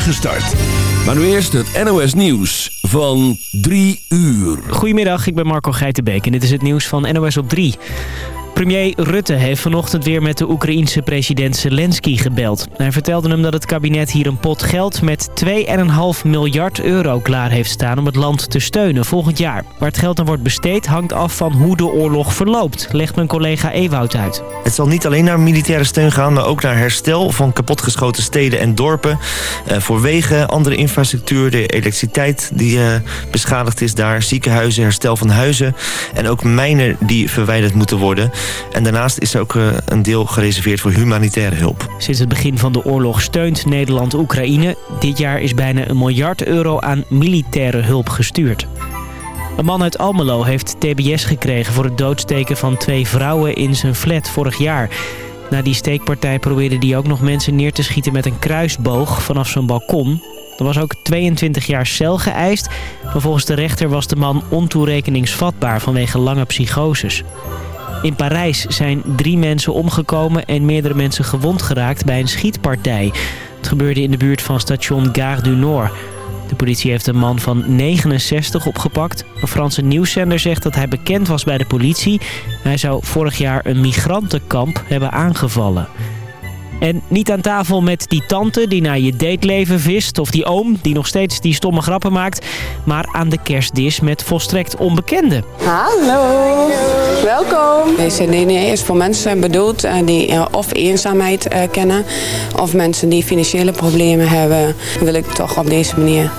spoedige start. Maar nu eerst het NOS Nieuws van 3 uur. Goedemiddag, ik ben Marco Geitenbeek en dit is het nieuws van NOS op 3. Premier Rutte heeft vanochtend weer met de Oekraïense president Zelensky gebeld. Hij vertelde hem dat het kabinet hier een pot geld met 2,5 miljard euro klaar heeft staan om het land te steunen volgend jaar. Waar het geld dan wordt besteed hangt af van hoe de oorlog verloopt, legt mijn collega Ewout uit. Het zal niet alleen naar militaire steun gaan, maar ook naar herstel van kapotgeschoten steden en dorpen. Uh, voor wegen, andere infrastructuur, de elektriciteit die uh, beschadigd is daar, ziekenhuizen, herstel van huizen en ook mijnen die verwijderd moeten worden. En daarnaast is er ook uh, een deel gereserveerd voor humanitaire hulp. Sinds het begin van de oorlog steunt Nederland Oekraïne. Dit jaar is bijna een miljard euro aan militaire hulp gestuurd. Een man uit Almelo heeft tbs gekregen voor het doodsteken van twee vrouwen in zijn flat vorig jaar. Na die steekpartij probeerde hij ook nog mensen neer te schieten met een kruisboog vanaf zijn balkon. Er was ook 22 jaar cel geëist, maar volgens de rechter was de man ontoerekeningsvatbaar vanwege lange psychoses. In Parijs zijn drie mensen omgekomen en meerdere mensen gewond geraakt bij een schietpartij. Het gebeurde in de buurt van station Gare du Nord. De politie heeft een man van 69 opgepakt. Een Franse nieuwszender zegt dat hij bekend was bij de politie. Hij zou vorig jaar een migrantenkamp hebben aangevallen. En niet aan tafel met die tante die naar je dateleven vist... of die oom die nog steeds die stomme grappen maakt... maar aan de kerstdis met volstrekt onbekenden. Hallo, welkom. Deze diner is voor mensen bedoeld die of eenzaamheid kennen... of mensen die financiële problemen hebben. wil ik toch op deze manier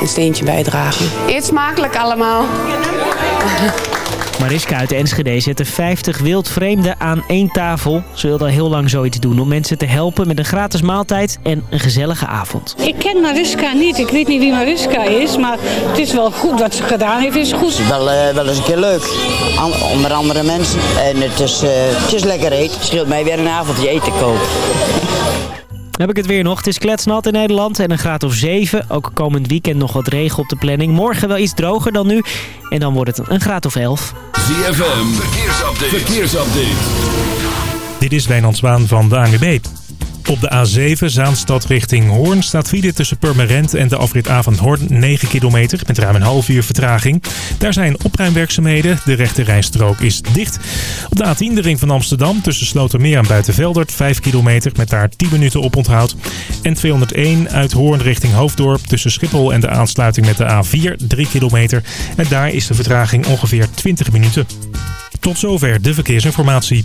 een steentje bijdragen. Eet smakelijk allemaal. Mariska uit Enschede zette 50 wildvreemden aan één tafel. Ze wilde al heel lang zoiets doen om mensen te helpen met een gratis maaltijd en een gezellige avond. Ik ken Mariska niet. Ik weet niet wie Mariska is, maar het is wel goed wat ze gedaan heeft. is goed. Het is wel, uh, wel eens een keer leuk. Onder andere mensen. En het is, uh, het is lekker eten. Het scheelt mij weer een avondje eten kopen. Dan heb ik het weer nog. Het is kletsnat in Nederland en een graad of 7. Ook komend weekend nog wat regen op de planning. Morgen wel iets droger dan nu. En dan wordt het een graad of 11. ZFM, verkeersupdate. verkeersupdate. Dit is Wijnand Zwaan van de ANWB. Op de A7 Zaanstad richting Hoorn staat file tussen Purmerend en de afrit Avondhoorn 9 kilometer met ruim een half uur vertraging. Daar zijn opruimwerkzaamheden, de rechte rijstrook is dicht. Op de A10 de ring van Amsterdam tussen Slotermeer en Buitenveldert 5 kilometer met daar 10 minuten op onthoud. En 201 uit Hoorn richting Hoofddorp tussen Schiphol en de aansluiting met de A4 3 kilometer. En daar is de vertraging ongeveer 20 minuten. Tot zover de verkeersinformatie.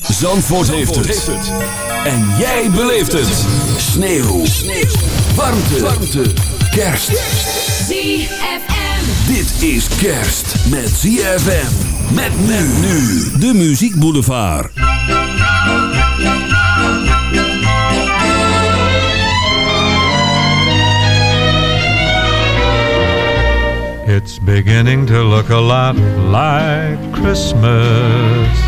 Zandvoort, heeft, het. En jij beleeft het. Sneeuw. Sneeuw. Warmte. Warmte. Kerst. ZFM. Dit is kerst met ZFM. Met men nu. De Muziek Boulevard. It's beginning to look a lot like Christmas.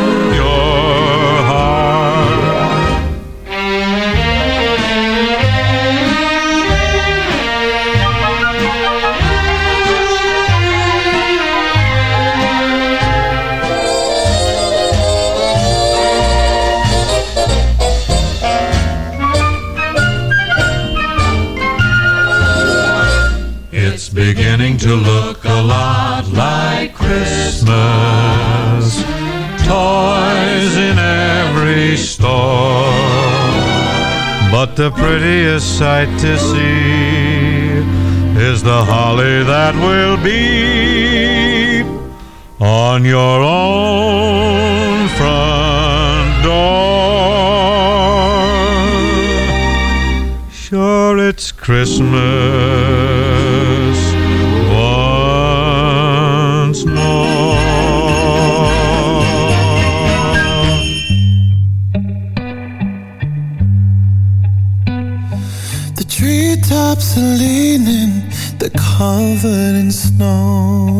But the prettiest sight to see is the holly that will be on your own front door. Sure, it's Christmas leaning, they're covered in snow.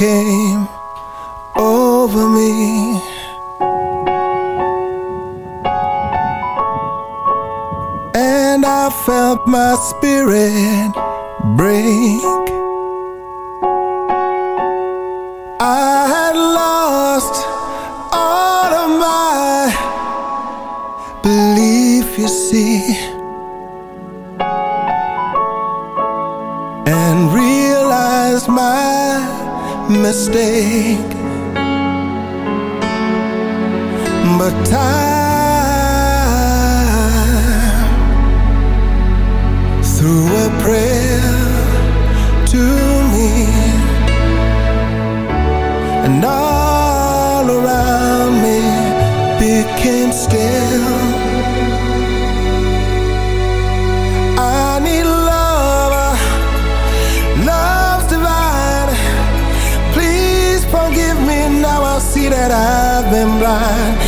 came over me. And I felt my spirit break. I had lost all of my belief, you see. mistake. side.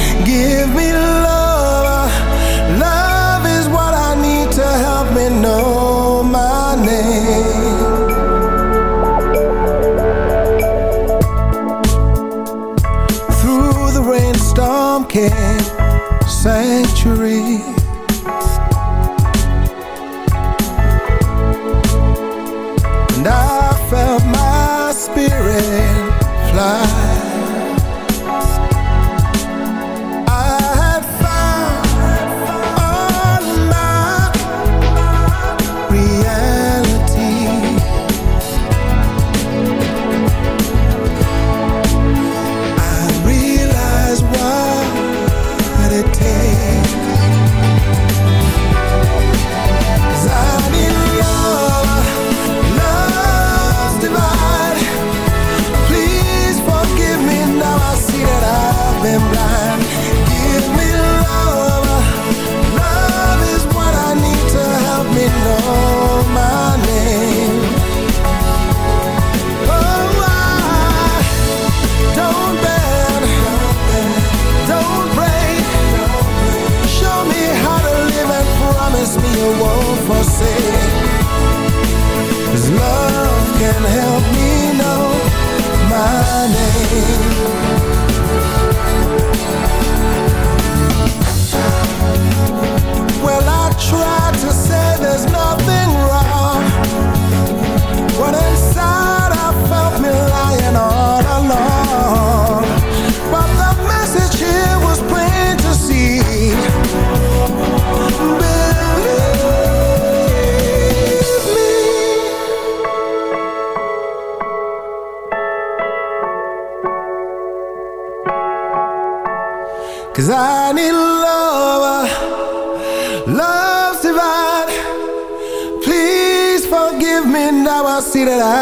Now, I see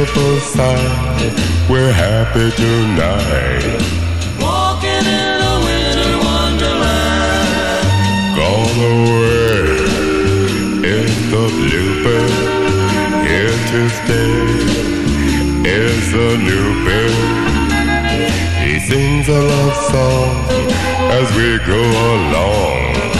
beautiful sight. We're happy tonight. Walking in a winter wonderland. Gone away is the bluebird. Here to stay is a new bird. He sings a love song as we go along.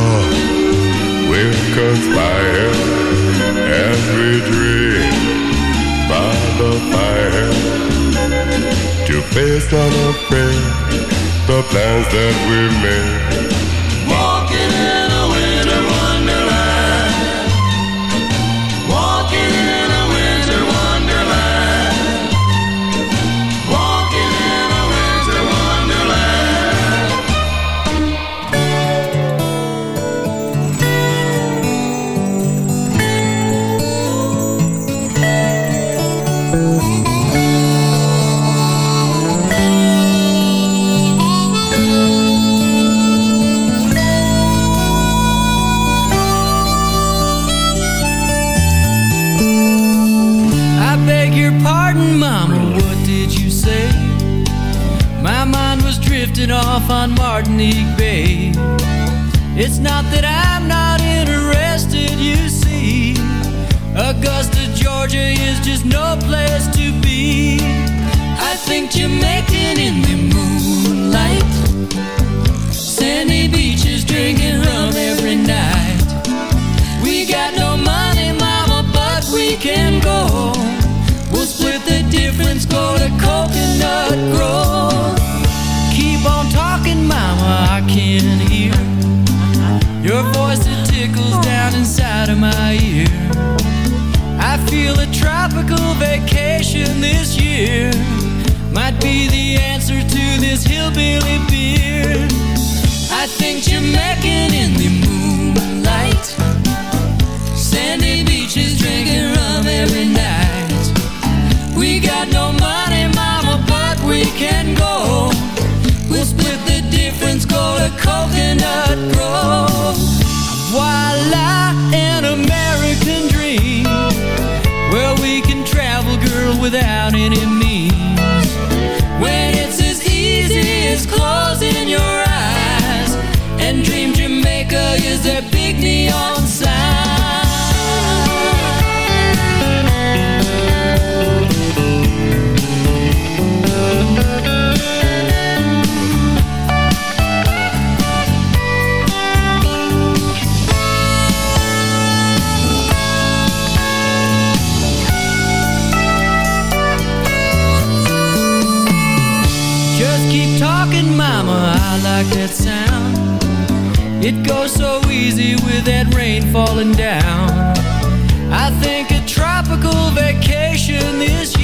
conspire as we dream by the fire to face unafraid the plans that we've made. like that sound. It goes so easy with that rain falling down. I think a tropical vacation this year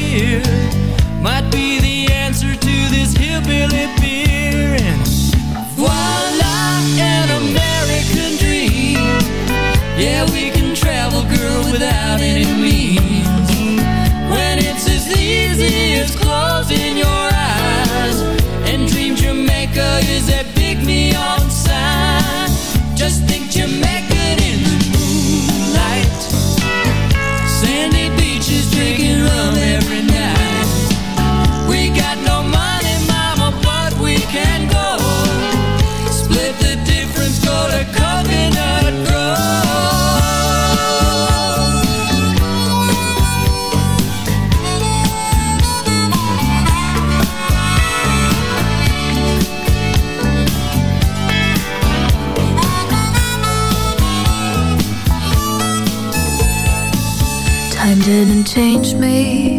change me.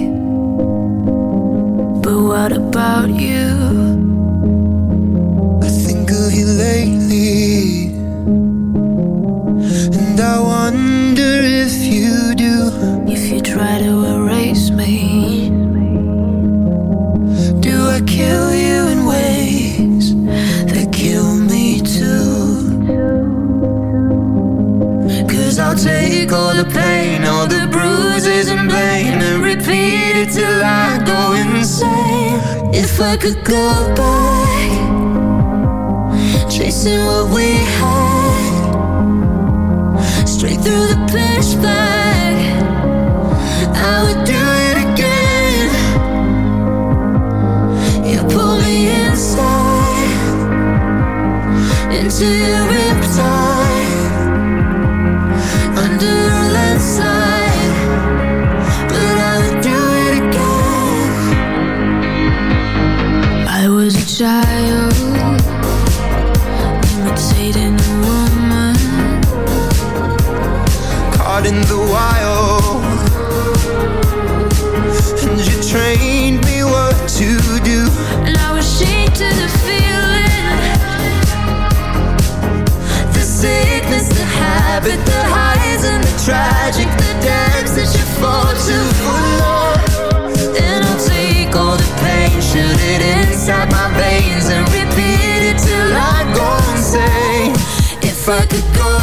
I could go by Chasing what we had. Straight through the pitch I would do it again. You pull me inside. Into your riptide. shy I could go.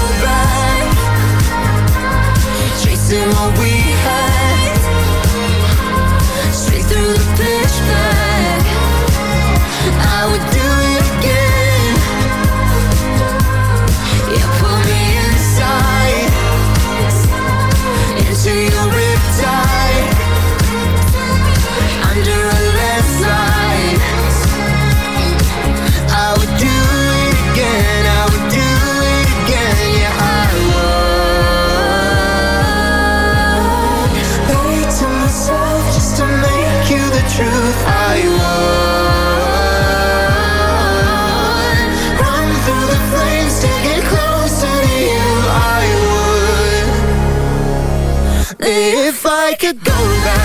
could go back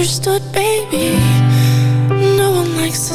understood, baby. No one likes to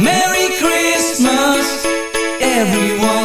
Merry Christmas, everyone.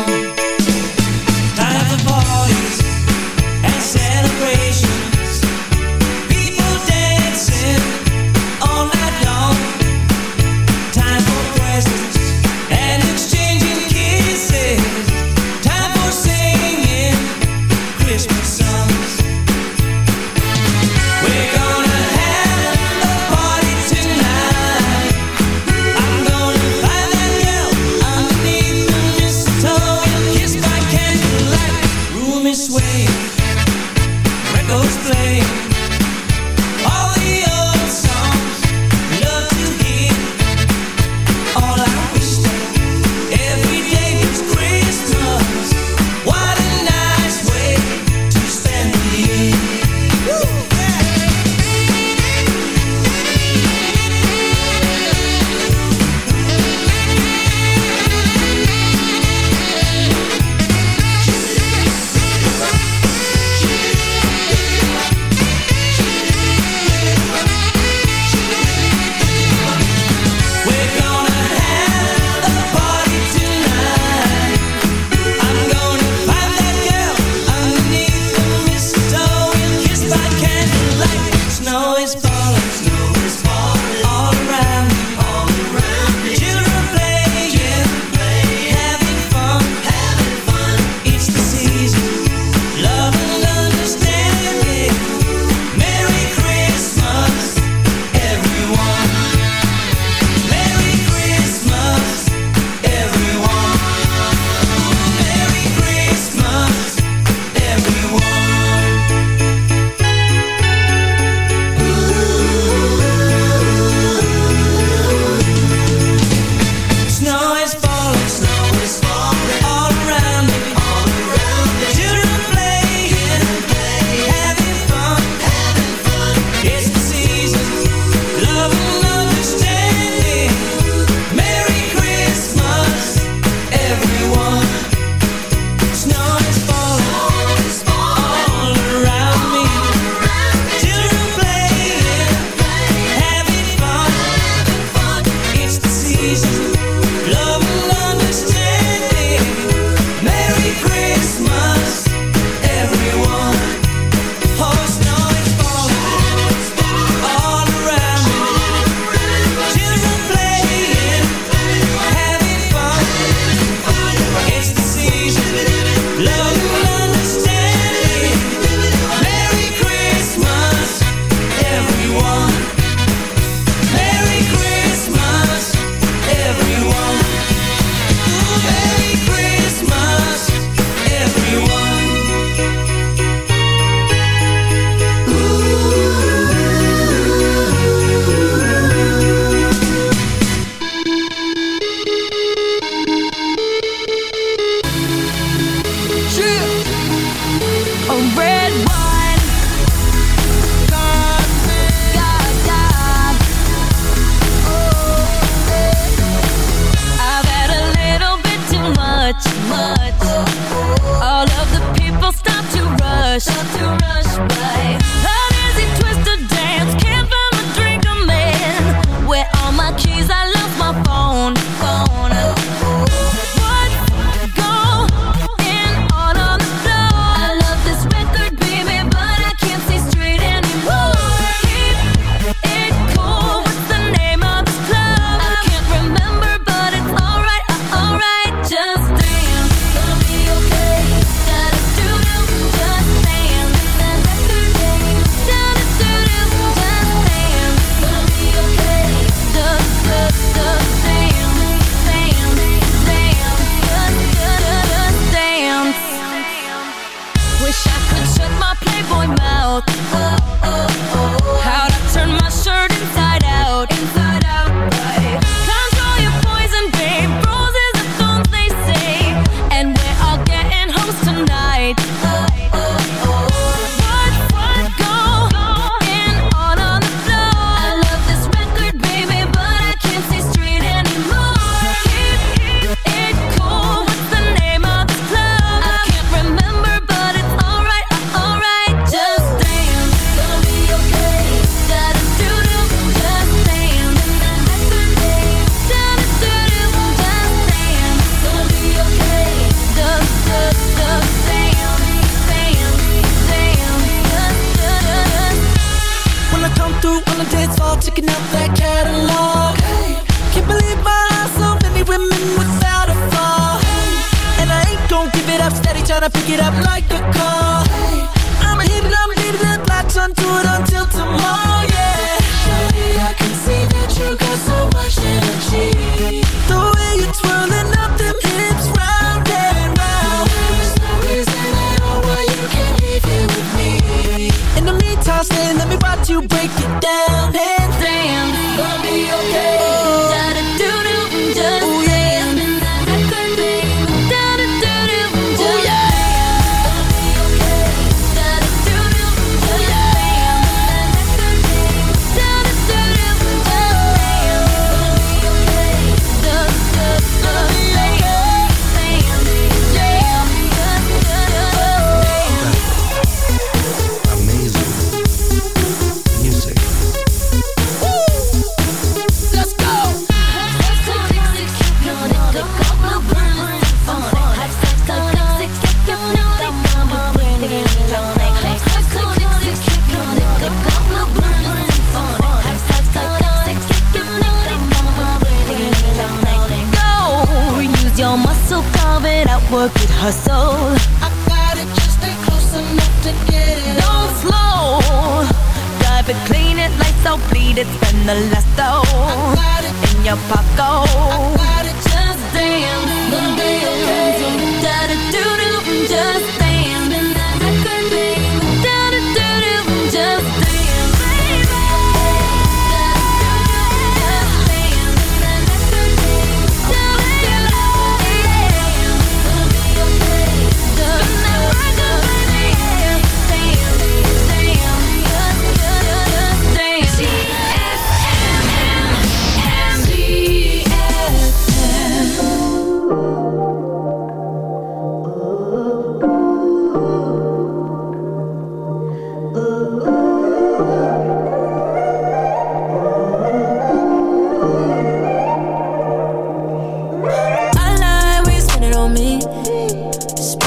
let me watch you break it down.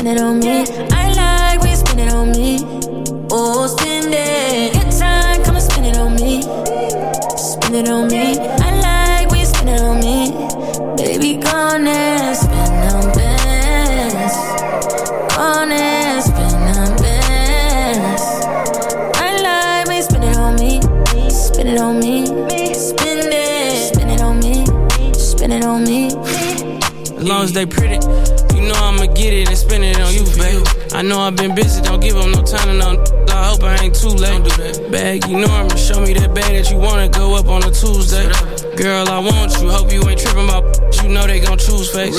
spend it on me. I like when you spend it on me. Oh, spend it. Good time, come and spend it on me. Spend it on me. I like when you spend it on me. Baby, go on and spend on bands. Go on and spend. I like when you spend it on me. Spend it on me. Spend it. Spend it on me. Spend it on me. As long as they pretty know I'ma get it and spend it on you, babe. I know I've been busy, don't give up no time to no. I hope I ain't too late. Bag, you know I'ma show me that bag that you wanna go up on a Tuesday. Girl, I want you, hope you ain't tripping about you know they gon' choose face.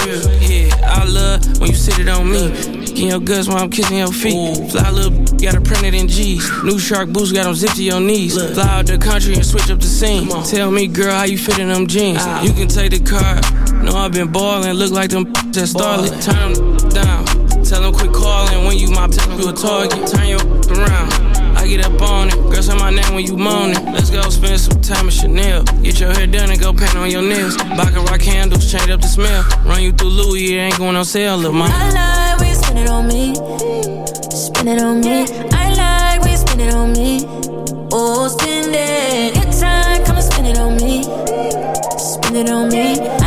Yeah, I love when you sit it on me. Kicking your guts while I'm kissing your feet. Fly little got it printed in G's. New shark boots got them zipped to your knees. Fly out the country and switch up the scene. Tell me, girl, how you fit in them jeans. You can take the car Know I've been ballin', look like them that starlet. Turn down. Tell them quit calling when you my you a target. Turn your around. I get up on it. Girl, say my name when you moaning. Let's go spend some time at Chanel. Get your hair done and go paint on your nails. Rock candles, change up the smell. Run you through Louis, it ain't going on sale, little mama. I like when you spin it on me. Spin it on me. I like when you spin it on me. Oh, spin it. Good time, come and spin it on me. Spin it on me. I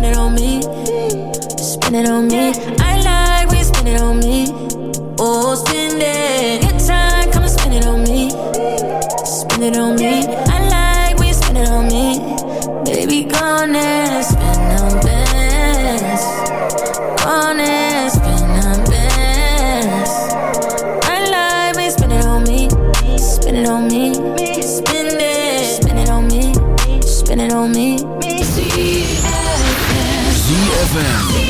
spend it on me. Spend it on me. I like when you spend it on me. Oh, spend it. Good time, come and spend it on me. Spend it on me. I like when you spend it on me. Baby, gone and spend ZFM.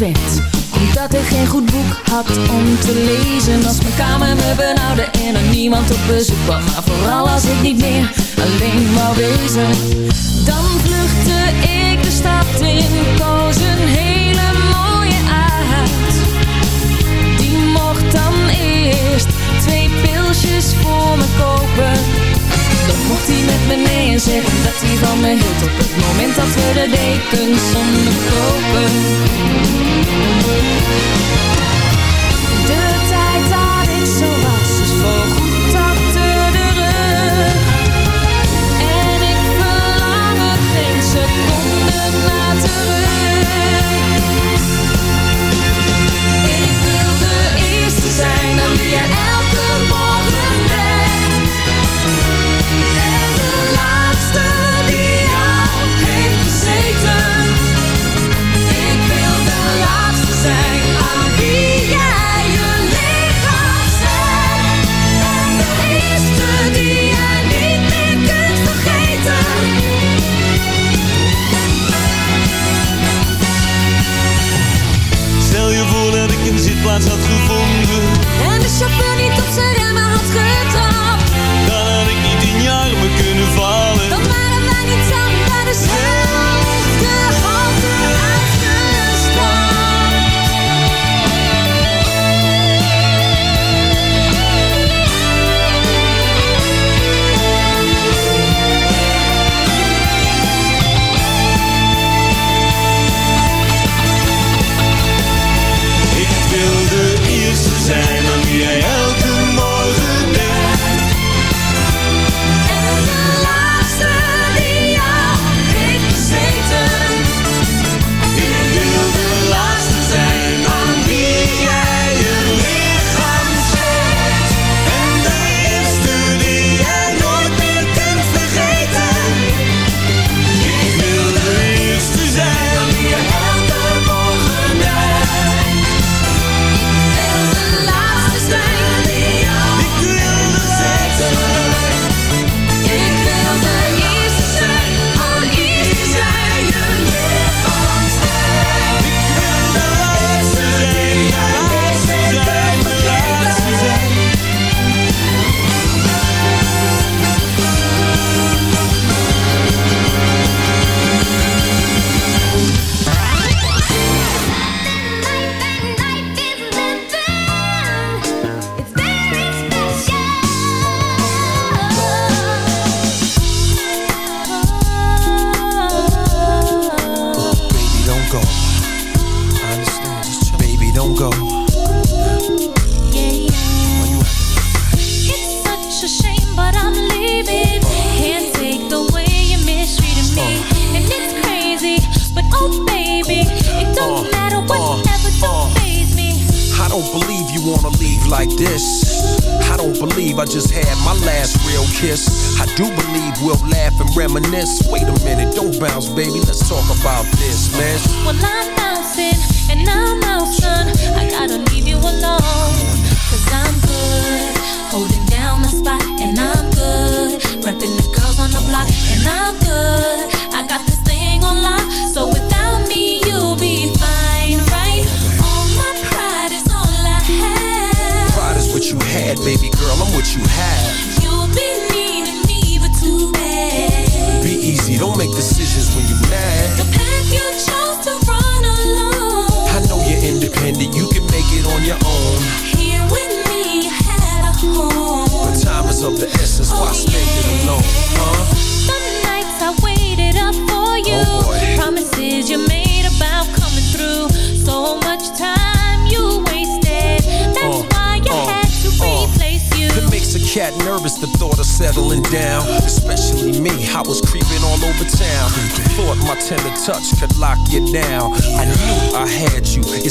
Omdat ik geen goed boek had om te lezen. Als mijn kamer me benauwde en er niemand op bezoek kwam. Maar vooral als ik niet meer alleen wou wezen. Dan vluchtte ik de stad in, mocht hij met me nee en zeggen dat hij van me hield Op het moment dat we de dekens onderkopen De tijd dat ik zo was is voorgoed achter de rug. En ik verlang er geen seconde naar terug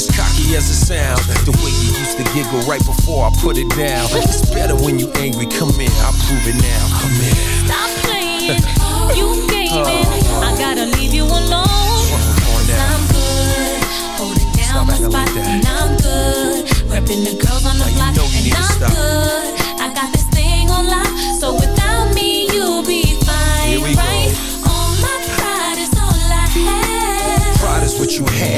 as cocky as it sounds. The way you used to giggle right before I put it down. It's better when you angry, come in, I'll prove it now. Come in. Stop playing, you gaming. Oh. I gotta leave you alone. I'm good, holding down my spot, like and I'm good. Repping the girls on the block, know you and I'm stop. good. I got this thing on lock, so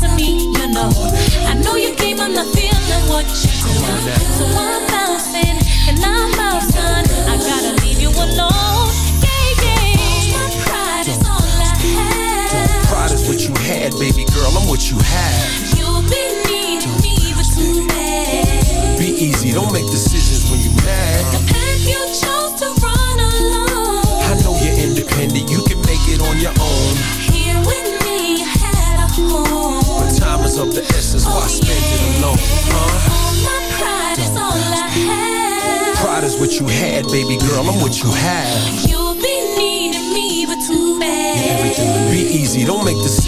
to me, you know. I know you came, I'm not feeling what you do. So I'm bouncing and I'm out, son. I gotta leave you alone. Yeah, yeah. My pride is all I have. Pride is what you had, baby girl, I'm what you have. You'll be needing me, but too bad. Be easy, don't make decisions of the essence, why oh, spend it alone? Huh? All my pride is all I have. Pride is what you had, baby girl, I'm what you have. You'll be needing me, but too bad. Everything will be easy, don't make decisions